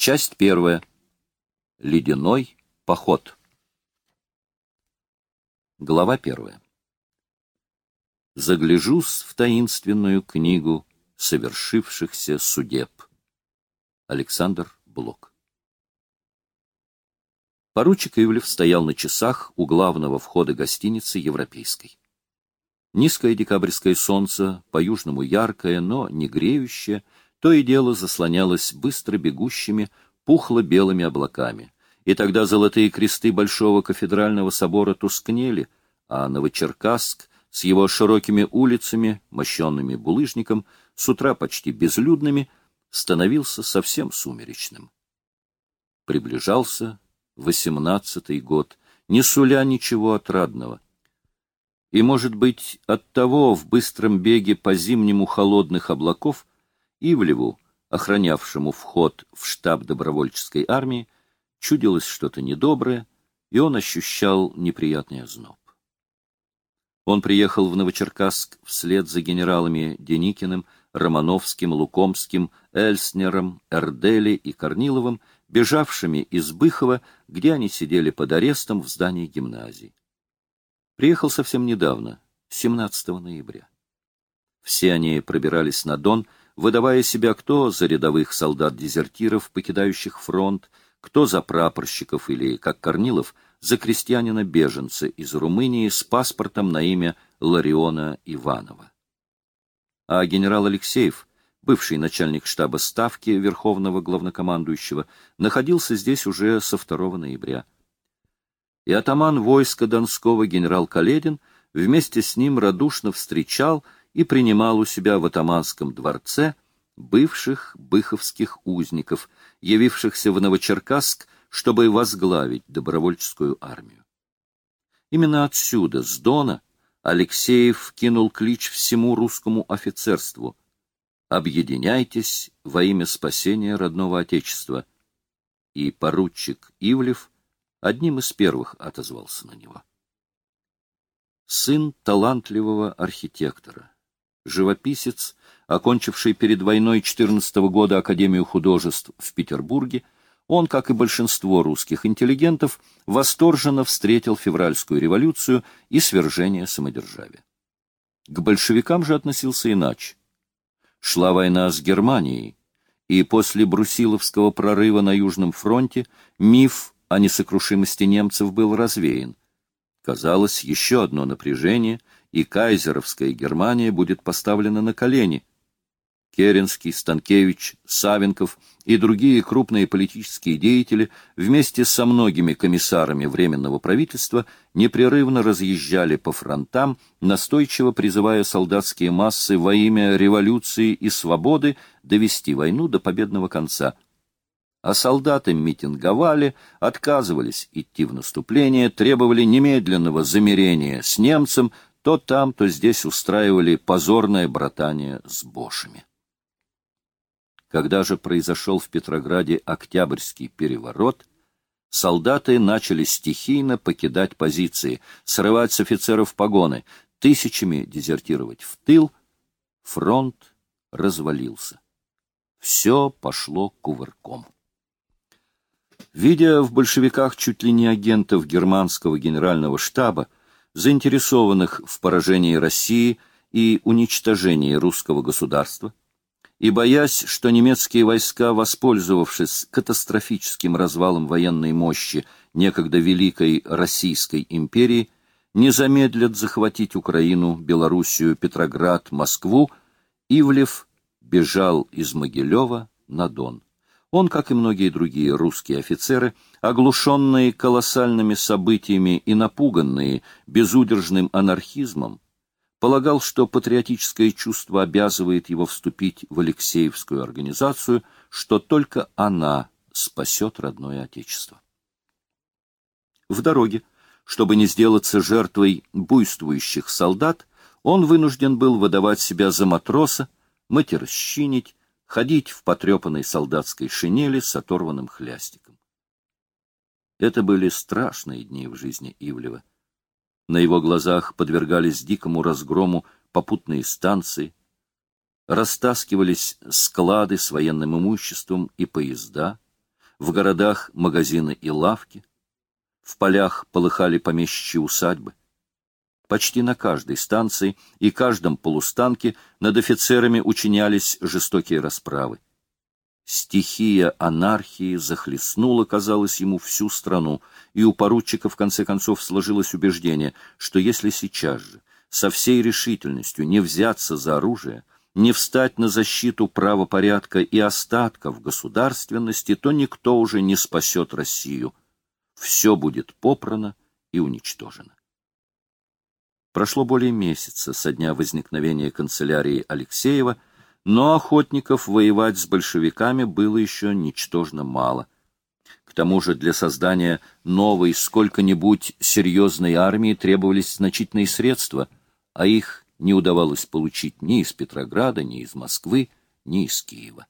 Часть первая. Ледяной поход. Глава первая. Загляжусь в таинственную книгу совершившихся судеб. Александр Блок. Поручик Ивлев стоял на часах у главного входа гостиницы «Европейской». Низкое декабрьское солнце, по-южному яркое, но не греющее, то и дело заслонялось быстро бегущими, пухло-белыми облаками. И тогда золотые кресты Большого кафедрального собора тускнели, а Новочеркасск с его широкими улицами, мощенными булыжником, с утра почти безлюдными, становился совсем сумеречным. Приближался восемнадцатый год, не суля ничего отрадного — и, может быть, оттого в быстром беге по зимнему холодных облаков Ивлеву, охранявшему вход в штаб добровольческой армии, чудилось что-то недоброе, и он ощущал неприятный озноб. Он приехал в Новочеркасск вслед за генералами Деникиным, Романовским, Лукомским, Эльснером, Эрдели и Корниловым, бежавшими из Быхова, где они сидели под арестом в здании гимназии. Приехал совсем недавно, 17 ноября. Все они пробирались на Дон, выдавая себя кто за рядовых солдат-дезертиров, покидающих фронт, кто за прапорщиков или, как Корнилов, за крестьянина-беженца из Румынии с паспортом на имя Лариона Иванова. А генерал Алексеев, бывший начальник штаба Ставки Верховного Главнокомандующего, находился здесь уже со 2 ноября и атаман войска Донского генерал Каледин вместе с ним радушно встречал и принимал у себя в атаманском дворце бывших быховских узников, явившихся в Новочеркасск, чтобы возглавить добровольческую армию. Именно отсюда, с Дона, Алексеев кинул клич всему русскому офицерству «Объединяйтесь во имя спасения родного Отечества». И поручик Ивлев одним из первых отозвался на него. Сын талантливого архитектора, живописец, окончивший перед войной 14 -го года Академию художеств в Петербурге, он, как и большинство русских интеллигентов, восторженно встретил февральскую революцию и свержение самодержавия. К большевикам же относился иначе. Шла война с Германией, и после Брусиловского прорыва на Южном фронте миф о несокрушимости немцев был развеян. Казалось, еще одно напряжение, и кайзеровская Германия будет поставлена на колени. Керенский, Станкевич, Савенков и другие крупные политические деятели вместе со многими комиссарами Временного правительства непрерывно разъезжали по фронтам, настойчиво призывая солдатские массы во имя революции и свободы довести войну до победного конца – а солдаты митинговали, отказывались идти в наступление, требовали немедленного замирения с немцем, то там, то здесь устраивали позорное братание с бошами. Когда же произошел в Петрограде Октябрьский переворот, солдаты начали стихийно покидать позиции, срывать с офицеров погоны, тысячами дезертировать в тыл, фронт развалился. Все пошло кувырком. Видя в большевиках чуть ли не агентов германского генерального штаба, заинтересованных в поражении России и уничтожении русского государства, и боясь, что немецкие войска, воспользовавшись катастрофическим развалом военной мощи некогда великой Российской империи, не замедлят захватить Украину, Белоруссию, Петроград, Москву, Ивлев бежал из Могилева на Дон. Он, как и многие другие русские офицеры, оглушенные колоссальными событиями и напуганные безудержным анархизмом, полагал, что патриотическое чувство обязывает его вступить в Алексеевскую организацию, что только она спасет родное Отечество. В дороге, чтобы не сделаться жертвой буйствующих солдат, он вынужден был выдавать себя за матроса, матерщинить, ходить в потрепанной солдатской шинели с оторванным хлястиком. Это были страшные дни в жизни Ивлева. На его глазах подвергались дикому разгрому попутные станции, растаскивались склады с военным имуществом и поезда, в городах магазины и лавки, в полях полыхали помещичьи усадьбы. Почти на каждой станции и каждом полустанке над офицерами учинялись жестокие расправы. Стихия анархии захлестнула, казалось ему, всю страну, и у поручика в конце концов сложилось убеждение, что если сейчас же со всей решительностью не взяться за оружие, не встать на защиту правопорядка и остатков государственности, то никто уже не спасет Россию. Все будет попрано и уничтожено. Прошло более месяца со дня возникновения канцелярии Алексеева, но охотников воевать с большевиками было еще ничтожно мало. К тому же для создания новой сколько-нибудь серьезной армии требовались значительные средства, а их не удавалось получить ни из Петрограда, ни из Москвы, ни из Киева.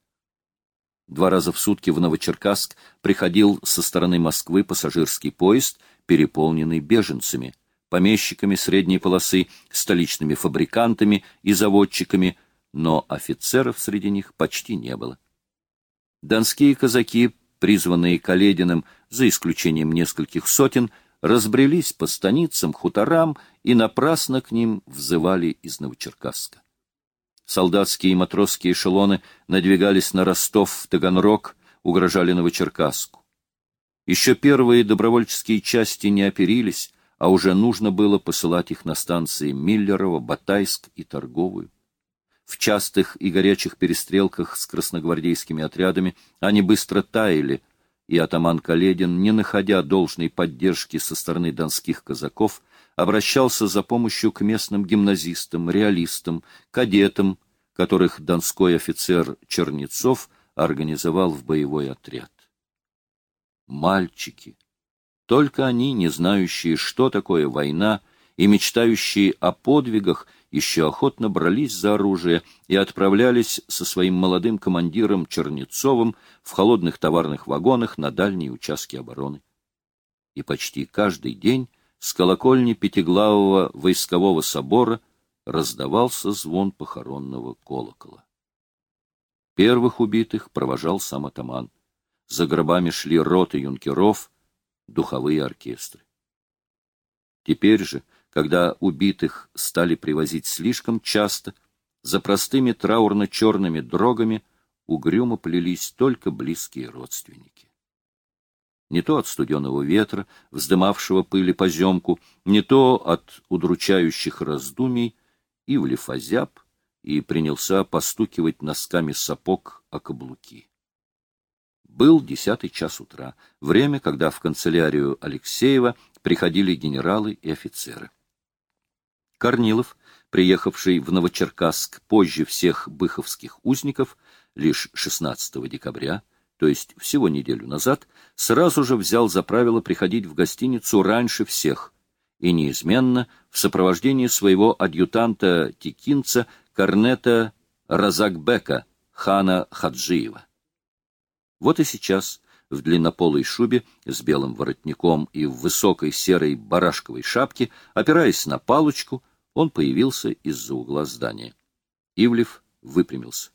Два раза в сутки в Новочеркасск приходил со стороны Москвы пассажирский поезд, переполненный беженцами – помещиками средней полосы, столичными фабрикантами и заводчиками, но офицеров среди них почти не было. Донские казаки, призванные Калединым, за исключением нескольких сотен, разбрелись по станицам, хуторам и напрасно к ним взывали из Новочеркасска. Солдатские и матросские эшелоны надвигались на Ростов, Таганрог, угрожали Новочеркасску. Еще первые добровольческие части не оперились, а уже нужно было посылать их на станции Миллерово, Батайск и Торговую. В частых и горячих перестрелках с красногвардейскими отрядами они быстро таяли, и атаман Каледин, не находя должной поддержки со стороны донских казаков, обращался за помощью к местным гимназистам, реалистам, кадетам, которых донской офицер Чернецов организовал в боевой отряд. Мальчики, только они, не знающие, что такое война, и мечтающие о подвигах, еще охотно брались за оружие и отправлялись со своим молодым командиром Чернецовым в холодных товарных вагонах на дальние участки обороны. И почти каждый день с колокольни Пятиглавого войскового собора раздавался звон похоронного колокола. Первых убитых провожал сам атаман. За гробами шли роты юнкеров, духовые оркестры. Теперь же, когда убитых стали привозить слишком часто, за простыми траурно-черными дрогами угрюмо плелись только близкие родственники. Не то от студеного ветра, вздымавшего пыли поземку, не то от удручающих раздумий, Ивлев озяб и принялся постукивать носками сапог о каблуки. Был десятый час утра, время, когда в канцелярию Алексеева приходили генералы и офицеры. Корнилов, приехавший в Новочеркасск позже всех быховских узников, лишь 16 декабря, то есть всего неделю назад, сразу же взял за правило приходить в гостиницу раньше всех и неизменно в сопровождении своего адъютанта-текинца Корнета Разакбека, хана Хаджиева. Вот и сейчас, в длиннополой шубе с белым воротником и в высокой серой барашковой шапке, опираясь на палочку, он появился из-за угла здания. Ивлев выпрямился.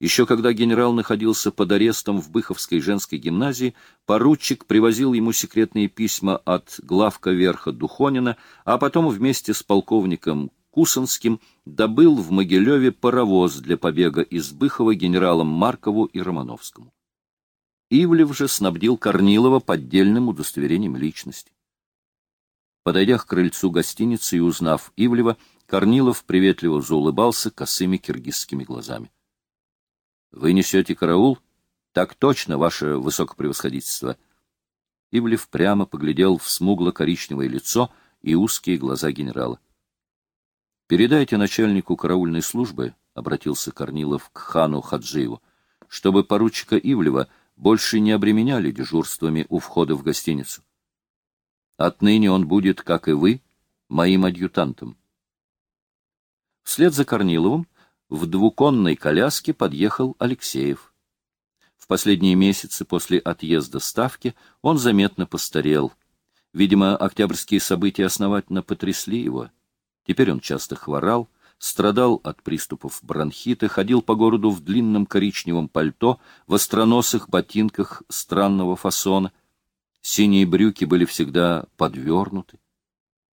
Еще когда генерал находился под арестом в Быховской женской гимназии, поручик привозил ему секретные письма от главка верха Духонина, а потом вместе с полковником Кусанским добыл в Могилеве паровоз для побега из Быхова генералам Маркову и Романовскому. Ивлев же снабдил Корнилова поддельным удостоверением личности. Подойдя к крыльцу гостиницы и узнав Ивлева, Корнилов приветливо заулыбался косыми киргизскими глазами. — Вы несете караул? — Так точно, ваше высокопревосходительство. Ивлев прямо поглядел в смугло-коричневое лицо и узкие глаза генерала. — Передайте начальнику караульной службы, — обратился Корнилов к хану Хаджиеву, — чтобы поручика Ивлева — больше не обременяли дежурствами у входа в гостиницу. Отныне он будет, как и вы, моим адъютантом. Вслед за Корниловым в двуконной коляске подъехал Алексеев. В последние месяцы после отъезда Ставки он заметно постарел. Видимо, октябрьские события основательно потрясли его. Теперь он часто хворал, страдал от приступов бронхита, ходил по городу в длинном коричневом пальто, в остроносых ботинках странного фасона. Синие брюки были всегда подвернуты.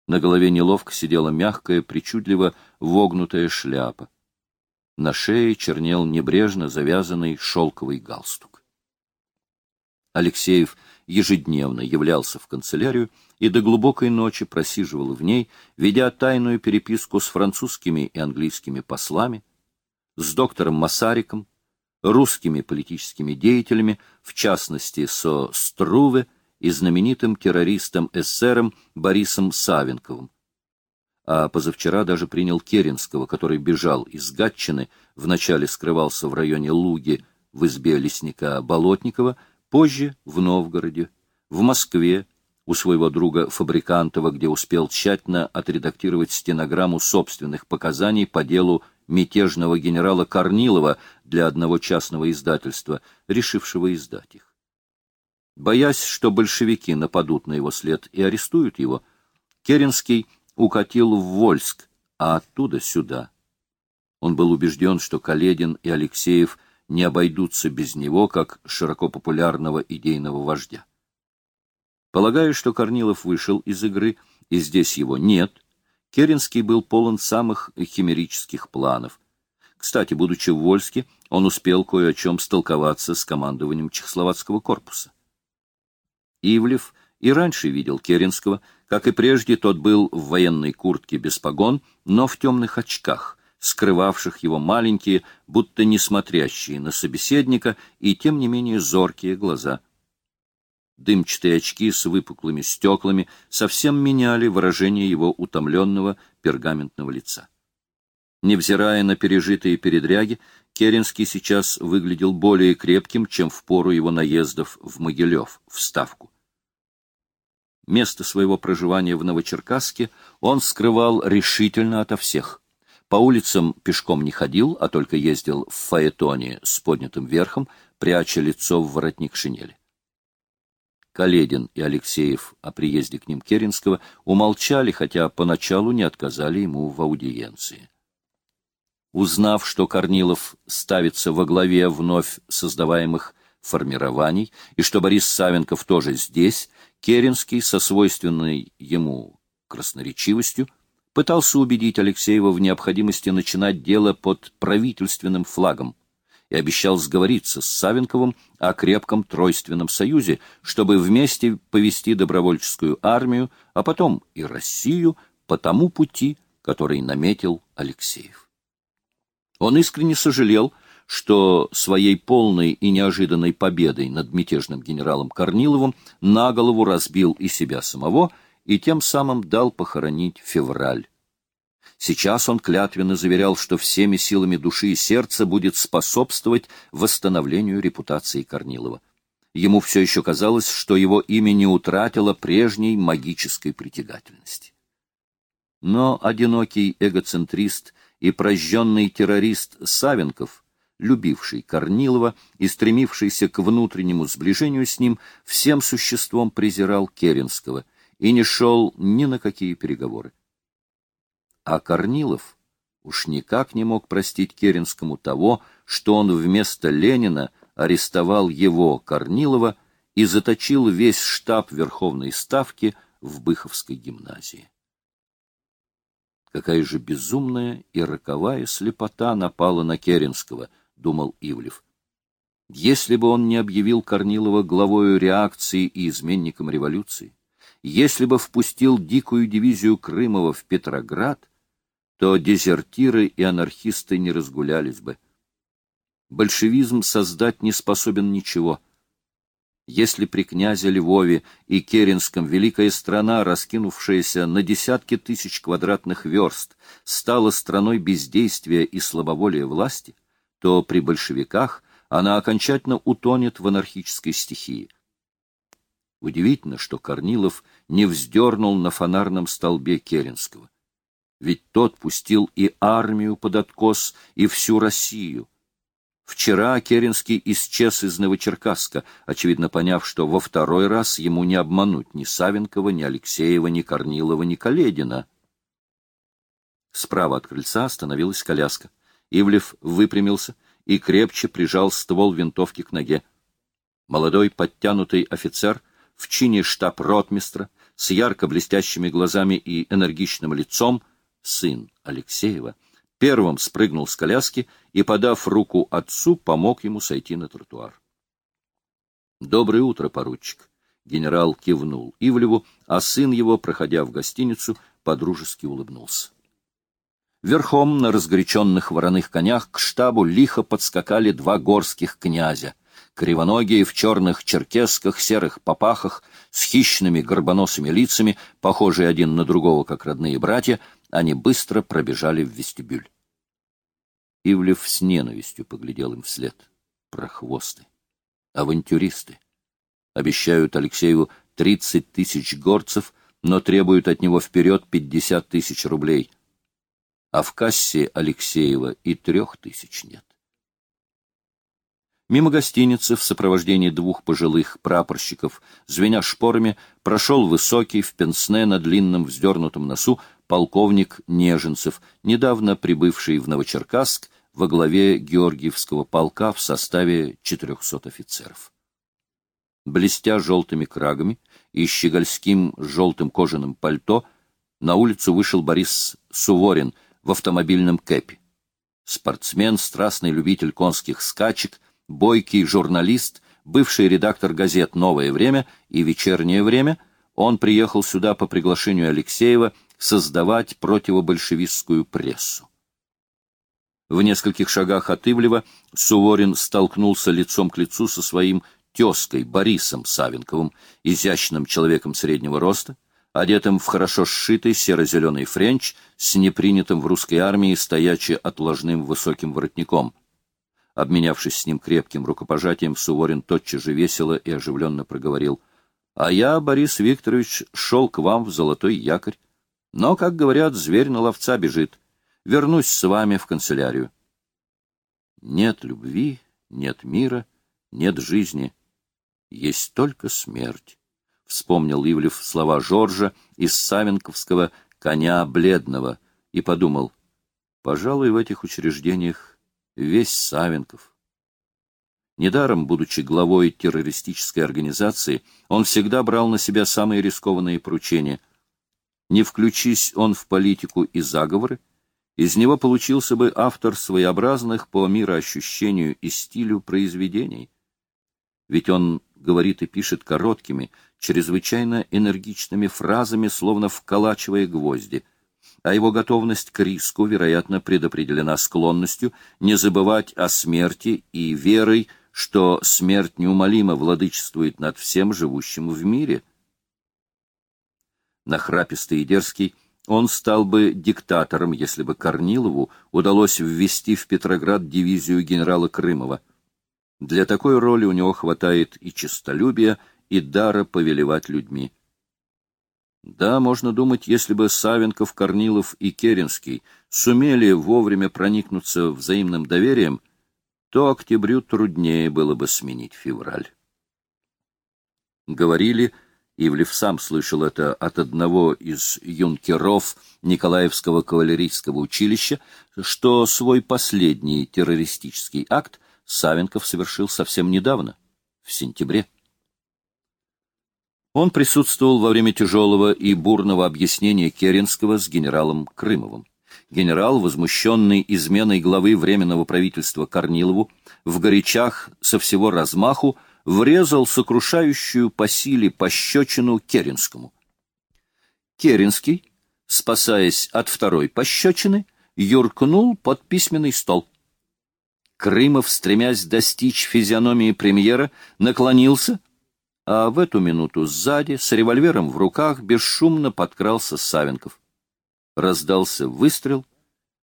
На голове неловко сидела мягкая, причудливо вогнутая шляпа. На шее чернел небрежно завязанный шелковый галстук. Алексеев ежедневно являлся в канцелярию и до глубокой ночи просиживал в ней, ведя тайную переписку с французскими и английскими послами, с доктором Масариком, русскими политическими деятелями, в частности со Струве и знаменитым террористом-эсером Борисом Савенковым. А позавчера даже принял Керенского, который бежал из Гатчины, вначале скрывался в районе Луги в избе лесника Болотникова, Позже в Новгороде, в Москве, у своего друга Фабрикантова, где успел тщательно отредактировать стенограмму собственных показаний по делу мятежного генерала Корнилова для одного частного издательства, решившего издать их. Боясь, что большевики нападут на его след и арестуют его, Керенский укатил в Вольск, а оттуда сюда. Он был убежден, что Каледин и Алексеев – не обойдутся без него, как широко популярного идейного вождя. Полагаю, что Корнилов вышел из игры, и здесь его нет, Керенский был полон самых химерических планов. Кстати, будучи в Вольске, он успел кое о чем столковаться с командованием Чехословацкого корпуса. Ивлев и раньше видел Керенского, как и прежде тот был в военной куртке без погон, но в темных очках, скрывавших его маленькие, будто не смотрящие на собеседника и тем не менее зоркие глаза. Дымчатые очки с выпуклыми стеклами совсем меняли выражение его утомленного пергаментного лица. Невзирая на пережитые передряги, Керенский сейчас выглядел более крепким, чем в пору его наездов в Могилев, в Ставку. Место своего проживания в Новочеркасске он скрывал решительно ото всех. По улицам пешком не ходил, а только ездил в фаэтоне с поднятым верхом, пряча лицо в воротник шинели. Каледин и Алексеев о приезде к ним Керенского умолчали, хотя поначалу не отказали ему в аудиенции. Узнав, что Корнилов ставится во главе вновь создаваемых формирований, и что Борис Савенков тоже здесь, Керенский со свойственной ему красноречивостью пытался убедить Алексеева в необходимости начинать дело под правительственным флагом и обещал сговориться с Савенковым о крепком тройственном союзе, чтобы вместе повести добровольческую армию, а потом и Россию по тому пути, который наметил Алексеев. Он искренне сожалел, что своей полной и неожиданной победой над мятежным генералом Корниловым на голову разбил и себя самого, и тем самым дал похоронить февраль. Сейчас он клятвенно заверял, что всеми силами души и сердца будет способствовать восстановлению репутации Корнилова. Ему все еще казалось, что его имя не утратило прежней магической притягательности. Но одинокий эгоцентрист и прожженный террорист Савенков, любивший Корнилова и стремившийся к внутреннему сближению с ним, всем существом презирал Керенского — и не шел ни на какие переговоры. А Корнилов уж никак не мог простить Керенскому того, что он вместо Ленина арестовал его, Корнилова, и заточил весь штаб Верховной Ставки в Быховской гимназии. Какая же безумная и роковая слепота напала на Керенского, думал Ивлев. Если бы он не объявил Корнилова главою реакции и изменником революции, если бы впустил дикую дивизию Крымова в Петроград, то дезертиры и анархисты не разгулялись бы. Большевизм создать не способен ничего. Если при князе Львове и Керенском великая страна, раскинувшаяся на десятки тысяч квадратных верст, стала страной бездействия и слабоволия власти, то при большевиках она окончательно утонет в анархической стихии. Удивительно, что Корнилов не вздернул на фонарном столбе Керенского. Ведь тот пустил и армию под откос, и всю Россию. Вчера Керенский исчез из Новочеркасска, очевидно поняв, что во второй раз ему не обмануть ни Савенкова, ни Алексеева, ни Корнилова, ни Каледина. Справа от крыльца остановилась коляска. Ивлев выпрямился и крепче прижал ствол винтовки к ноге. Молодой подтянутый офицер в чине штаб-ротмистра с ярко блестящими глазами и энергичным лицом, сын Алексеева, первым спрыгнул с коляски и, подав руку отцу, помог ему сойти на тротуар. «Доброе утро, поручик!» Генерал кивнул Ивлеву, а сын его, проходя в гостиницу, подружески улыбнулся. Верхом на разгоряченных вороных конях к штабу лихо подскакали два горских князя, кривоногие в черных черкесках, серых попахах, с хищными горбоносыми лицами, похожие один на другого, как родные братья, они быстро пробежали в вестибюль. Ивлев с ненавистью поглядел им вслед. Прохвосты, авантюристы. Обещают Алексею тридцать тысяч горцев, но требуют от него вперед пятьдесят тысяч рублей — а в кассе Алексеева и трех тысяч нет. Мимо гостиницы в сопровождении двух пожилых прапорщиков, звеня шпорами, прошел высокий в пенсне на длинном вздернутом носу полковник Неженцев, недавно прибывший в Новочеркасск во главе Георгиевского полка в составе 400 офицеров. Блестя желтыми крагами и щегольским желтым кожаным пальто, на улицу вышел Борис Суворин — в автомобильном кэпе. Спортсмен, страстный любитель конских скачек, бойкий журналист, бывший редактор газет «Новое время» и «Вечернее время», он приехал сюда по приглашению Алексеева создавать противобольшевистскую прессу. В нескольких шагах от Ивлева Суворин столкнулся лицом к лицу со своим тезкой Борисом Савинковым, изящным человеком среднего роста, одетым в хорошо сшитый серо-зеленый френч с непринятым в русской армии стояче-отложным высоким воротником. Обменявшись с ним крепким рукопожатием, Суворин тотчас же весело и оживленно проговорил. — А я, Борис Викторович, шел к вам в золотой якорь. Но, как говорят, зверь на ловца бежит. Вернусь с вами в канцелярию. Нет любви, нет мира, нет жизни. Есть только смерть вспомнил Ивлев слова Жоржа из Савенковского «Коня бледного» и подумал, пожалуй, в этих учреждениях весь Савенков. Недаром, будучи главой террористической организации, он всегда брал на себя самые рискованные поручения. Не включись он в политику и заговоры, из него получился бы автор своеобразных по мироощущению и стилю произведений. Ведь он говорит и пишет короткими, чрезвычайно энергичными фразами, словно вколачивая гвозди, а его готовность к риску, вероятно, предопределена склонностью не забывать о смерти и верой, что смерть неумолимо владычествует над всем живущим в мире. Нахрапистый и дерзкий, он стал бы диктатором, если бы Корнилову удалось ввести в Петроград дивизию генерала Крымова. Для такой роли у него хватает и честолюбия, и дара повелевать людьми. Да, можно думать, если бы Савенков, Корнилов и Керенский сумели вовремя проникнуться взаимным доверием, то октябрю труднее было бы сменить февраль. Говорили, Ивлев сам слышал это от одного из юнкеров Николаевского кавалерийского училища, что свой последний террористический акт Савенков совершил совсем недавно, в сентябре. Он присутствовал во время тяжелого и бурного объяснения Керенского с генералом Крымовым. Генерал, возмущенный изменой главы Временного правительства Корнилову, в горячах со всего размаху врезал сокрушающую по силе пощечину Керенскому. Керенский, спасаясь от второй пощечины, юркнул под письменный стол. Крымов, стремясь достичь физиономии премьера, наклонился — а в эту минуту сзади, с револьвером в руках, бесшумно подкрался Савенков. Раздался выстрел,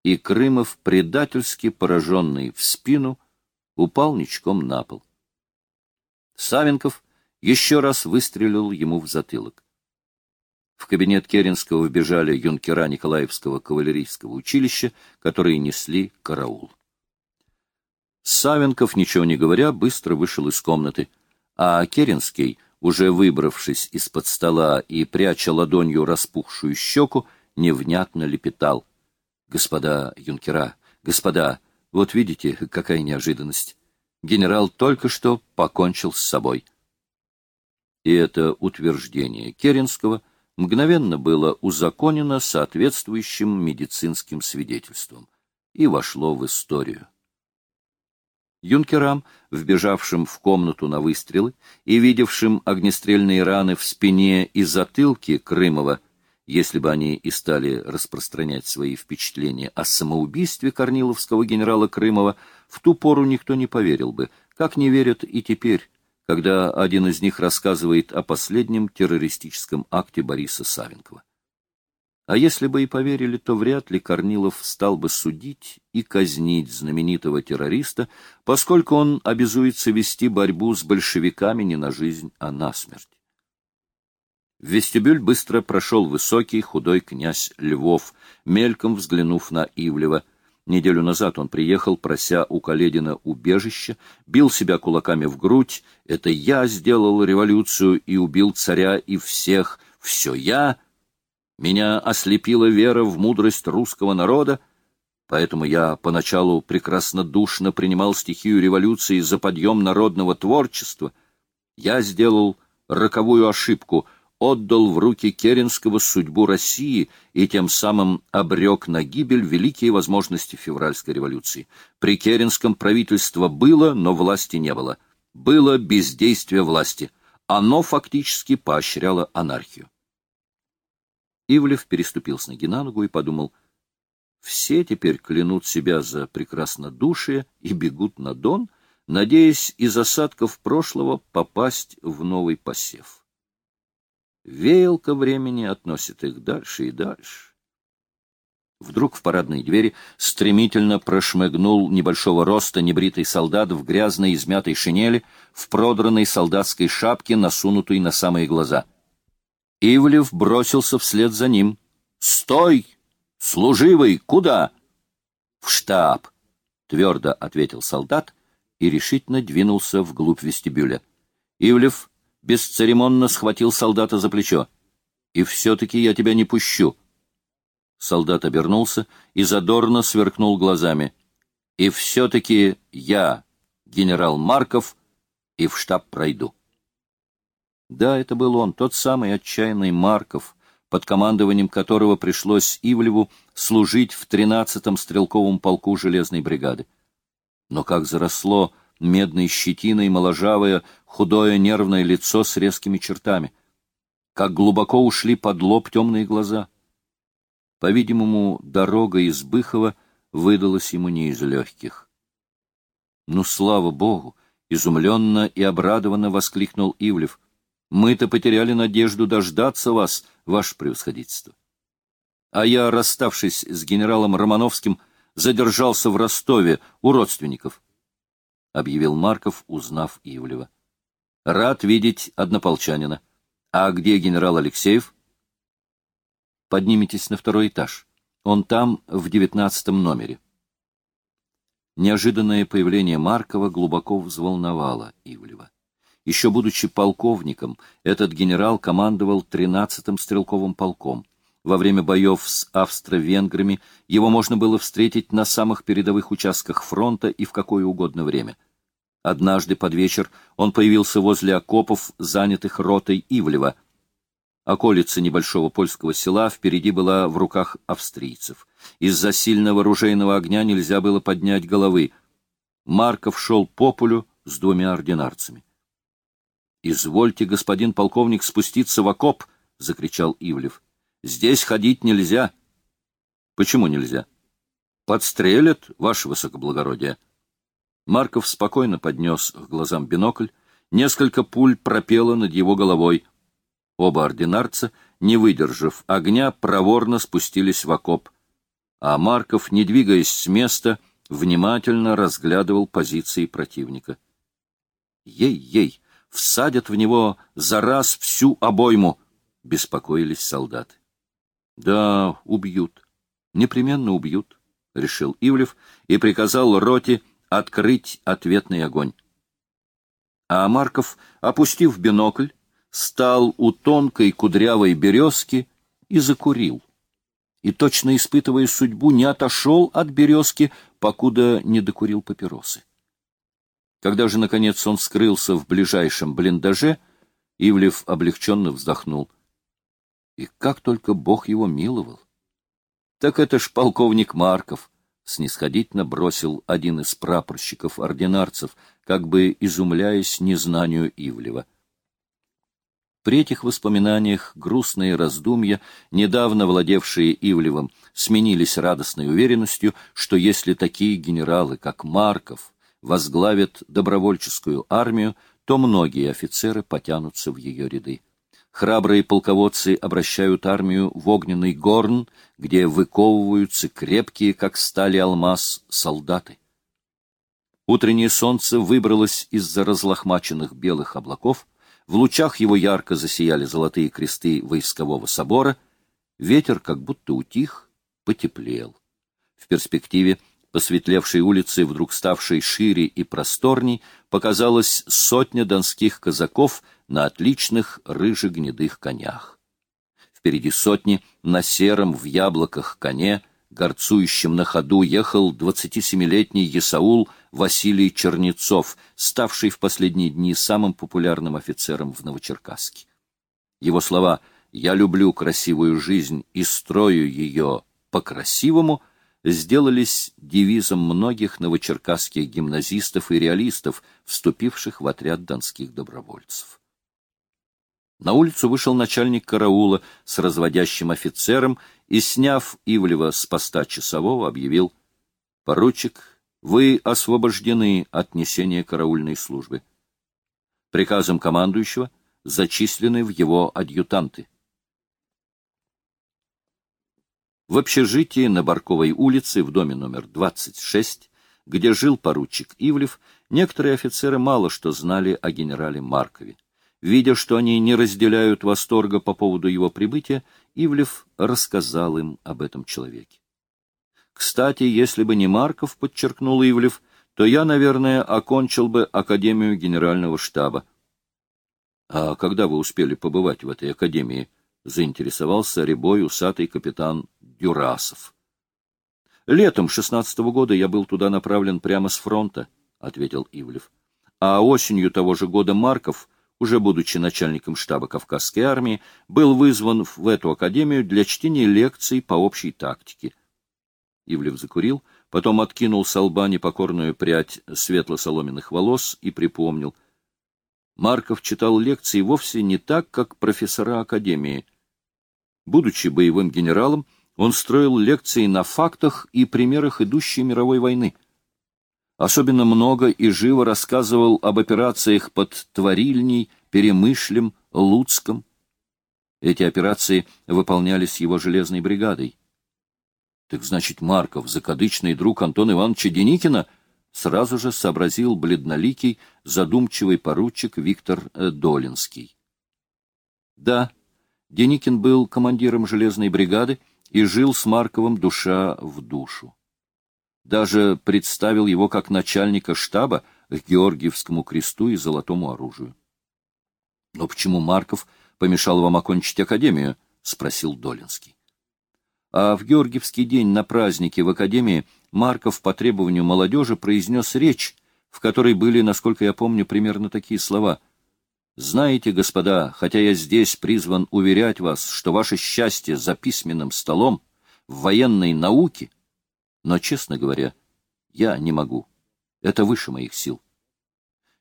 и Крымов, предательски пораженный в спину, упал ничком на пол. Савенков еще раз выстрелил ему в затылок. В кабинет Керенского вбежали юнкера Николаевского кавалерийского училища, которые несли караул. Савенков, ничего не говоря, быстро вышел из комнаты — а Керенский, уже выбравшись из-под стола и пряча ладонью распухшую щеку, невнятно лепетал. Господа юнкера, господа, вот видите, какая неожиданность. Генерал только что покончил с собой. И это утверждение Керенского мгновенно было узаконено соответствующим медицинским свидетельством и вошло в историю. Юнкерам, вбежавшим в комнату на выстрелы и видевшим огнестрельные раны в спине и затылке Крымова, если бы они и стали распространять свои впечатления о самоубийстве корниловского генерала Крымова, в ту пору никто не поверил бы, как не верят и теперь, когда один из них рассказывает о последнем террористическом акте Бориса Савенкова. А если бы и поверили, то вряд ли Корнилов стал бы судить и казнить знаменитого террориста, поскольку он обязуется вести борьбу с большевиками не на жизнь, а на смерть. В вестибюль быстро прошел высокий, худой князь Львов, мельком взглянув на Ивлева. Неделю назад он приехал, прося у Каледина убежище, бил себя кулаками в грудь. «Это я сделал революцию и убил царя и всех. Все я!» Меня ослепила вера в мудрость русского народа, поэтому я поначалу прекрасно душно принимал стихию революции за подъем народного творчества. Я сделал роковую ошибку, отдал в руки Керенского судьбу России и тем самым обрек на гибель великие возможности февральской революции. При Керенском правительство было, но власти не было. Было бездействие власти. Оно фактически поощряло анархию. Ивлев переступил с ноги на ногу и подумал, все теперь клянут себя за прекраснодушие и бегут на Дон, надеясь из осадков прошлого попасть в новый посев. Веялка времени относит их дальше и дальше. Вдруг в парадной двери стремительно прошмыгнул небольшого роста небритый солдат в грязной измятой шинели, в продранной солдатской шапке, насунутой на самые глаза — Ивлев бросился вслед за ним. «Стой! Служивый! Куда?» «В штаб!» — твердо ответил солдат и решительно двинулся вглубь вестибюля. Ивлев бесцеремонно схватил солдата за плечо. «И все-таки я тебя не пущу!» Солдат обернулся и задорно сверкнул глазами. «И все-таки я, генерал Марков, и в штаб пройду». Да, это был он, тот самый отчаянный Марков, под командованием которого пришлось Ивлеву служить в 13-м стрелковом полку железной бригады. Но как заросло медной щетиной моложавое, худое нервное лицо с резкими чертами. Как глубоко ушли под лоб темные глаза. По-видимому, дорога из Быхова выдалась ему не из легких. «Ну, слава Богу!» — изумленно и обрадованно воскликнул Ивлев. Мы-то потеряли надежду дождаться вас, ваше превосходительство. А я, расставшись с генералом Романовским, задержался в Ростове у родственников, — объявил Марков, узнав Ивлева. — Рад видеть однополчанина. А где генерал Алексеев? — Поднимитесь на второй этаж. Он там, в девятнадцатом номере. Неожиданное появление Маркова глубоко взволновало Ивлева. Еще будучи полковником, этот генерал командовал 13-м стрелковым полком. Во время боев с австро-венграми его можно было встретить на самых передовых участках фронта и в какое угодно время. Однажды под вечер он появился возле окопов, занятых ротой Ивлева. Околица небольшого польского села впереди была в руках австрийцев. Из-за сильного ружейного огня нельзя было поднять головы. Марков шел по полю с двумя ординарцами. «Извольте, господин полковник, спуститься в окоп!» — закричал Ивлев. «Здесь ходить нельзя». «Почему нельзя?» «Подстрелят, ваше высокоблагородие». Марков спокойно поднес к глазам бинокль. Несколько пуль пропело над его головой. Оба ординарца, не выдержав огня, проворно спустились в окоп. А Марков, не двигаясь с места, внимательно разглядывал позиции противника. «Ей-ей!» Всадят в него за раз всю обойму, — беспокоились солдаты. — Да, убьют. Непременно убьют, — решил Ивлев и приказал роте открыть ответный огонь. А Марков, опустив бинокль, стал у тонкой кудрявой березки и закурил. и, точно испытывая судьбу, не отошел от березки, покуда не докурил папиросы. Когда же, наконец, он скрылся в ближайшем блиндаже, Ивлев облегченно вздохнул. И как только Бог его миловал! Так это ж полковник Марков, — снисходительно бросил один из прапорщиков-ординарцев, как бы изумляясь незнанию Ивлева. При этих воспоминаниях грустные раздумья, недавно владевшие Ивлевым, сменились радостной уверенностью, что если такие генералы, как Марков, возглавят добровольческую армию, то многие офицеры потянутся в ее ряды. Храбрые полководцы обращают армию в огненный горн, где выковываются крепкие, как стали алмаз, солдаты. Утреннее солнце выбралось из-за разлохмаченных белых облаков, в лучах его ярко засияли золотые кресты войскового собора, ветер как будто утих, потеплел. В перспективе посветлевшей улицы, вдруг ставшей шире и просторней, показалась сотня донских казаков на отличных рыжегнедых конях. Впереди сотни на сером в яблоках коне, горцующем на ходу, ехал 27-летний Есаул Василий Чернецов, ставший в последние дни самым популярным офицером в Новочеркасске. Его слова «Я люблю красивую жизнь и строю ее по-красивому» сделались девизом многих новочеркасских гимназистов и реалистов, вступивших в отряд донских добровольцев. На улицу вышел начальник караула с разводящим офицером и, сняв Ивлева с поста часового, объявил «Поручик, вы освобождены от несения караульной службы. Приказом командующего зачислены в его адъютанты. В общежитии на Барковой улице в доме номер 26, где жил поручик Ивлев, некоторые офицеры мало что знали о генерале Маркове. Видя, что они не разделяют восторга по поводу его прибытия, Ивлев рассказал им об этом человеке. «Кстати, если бы не Марков, — подчеркнул Ивлев, — то я, наверное, окончил бы Академию Генерального штаба». «А когда вы успели побывать в этой академии?» — заинтересовался рябой усатый капитан Дюрасов. «Летом шестнадцатого года я был туда направлен прямо с фронта», — ответил Ивлев. «А осенью того же года Марков, уже будучи начальником штаба Кавказской армии, был вызван в эту академию для чтения лекций по общей тактике». Ивлев закурил, потом откинул с лба непокорную прядь светло-соломенных волос и припомнил. Марков читал лекции вовсе не так, как профессора академии. Будучи боевым генералом, он строил лекции на фактах и примерах идущей мировой войны. Особенно много и живо рассказывал об операциях под Творильней, Перемышлем, Луцком. Эти операции выполнялись его железной бригадой. Так значит, Марков, закадычный друг Антона Ивановича Деникина, сразу же сообразил бледноликий, задумчивый поручик Виктор э, Долинский. Да, Деникин был командиром железной бригады, и жил с Марковым душа в душу. Даже представил его как начальника штаба к Георгиевскому кресту и золотому оружию. — Но почему Марков помешал вам окончить академию? — спросил Долинский. А в Георгиевский день на празднике в академии Марков по требованию молодежи произнес речь, в которой были, насколько я помню, примерно такие слова — знаете, господа, хотя я здесь призван уверять вас, что ваше счастье за письменным столом, в военной науке, но, честно говоря, я не могу. Это выше моих сил.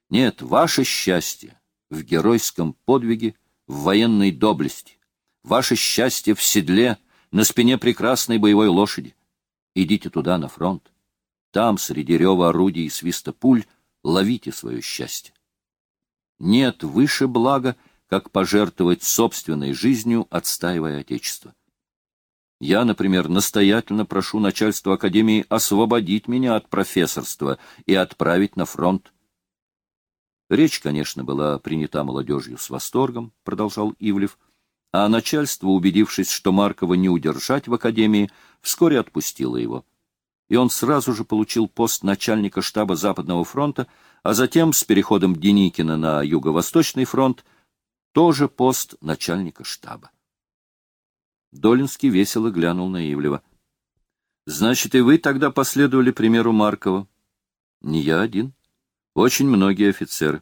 Нет, ваше счастье в геройском подвиге, в военной доблести. Ваше счастье в седле, на спине прекрасной боевой лошади. Идите туда, на фронт. Там, среди рева орудий и свиста пуль, ловите свое счастье. Нет выше блага, как пожертвовать собственной жизнью, отстаивая Отечество. Я, например, настоятельно прошу начальство Академии освободить меня от профессорства и отправить на фронт. Речь, конечно, была принята молодежью с восторгом, продолжал Ивлев, а начальство, убедившись, что Маркова не удержать в Академии, вскоре отпустило его. И он сразу же получил пост начальника штаба Западного фронта, а затем с переходом Деникина на Юго-Восточный фронт тоже пост начальника штаба. Долинский весело глянул на Ивлева. — Значит, и вы тогда последовали примеру Маркова? — Не я один. Очень многие офицеры.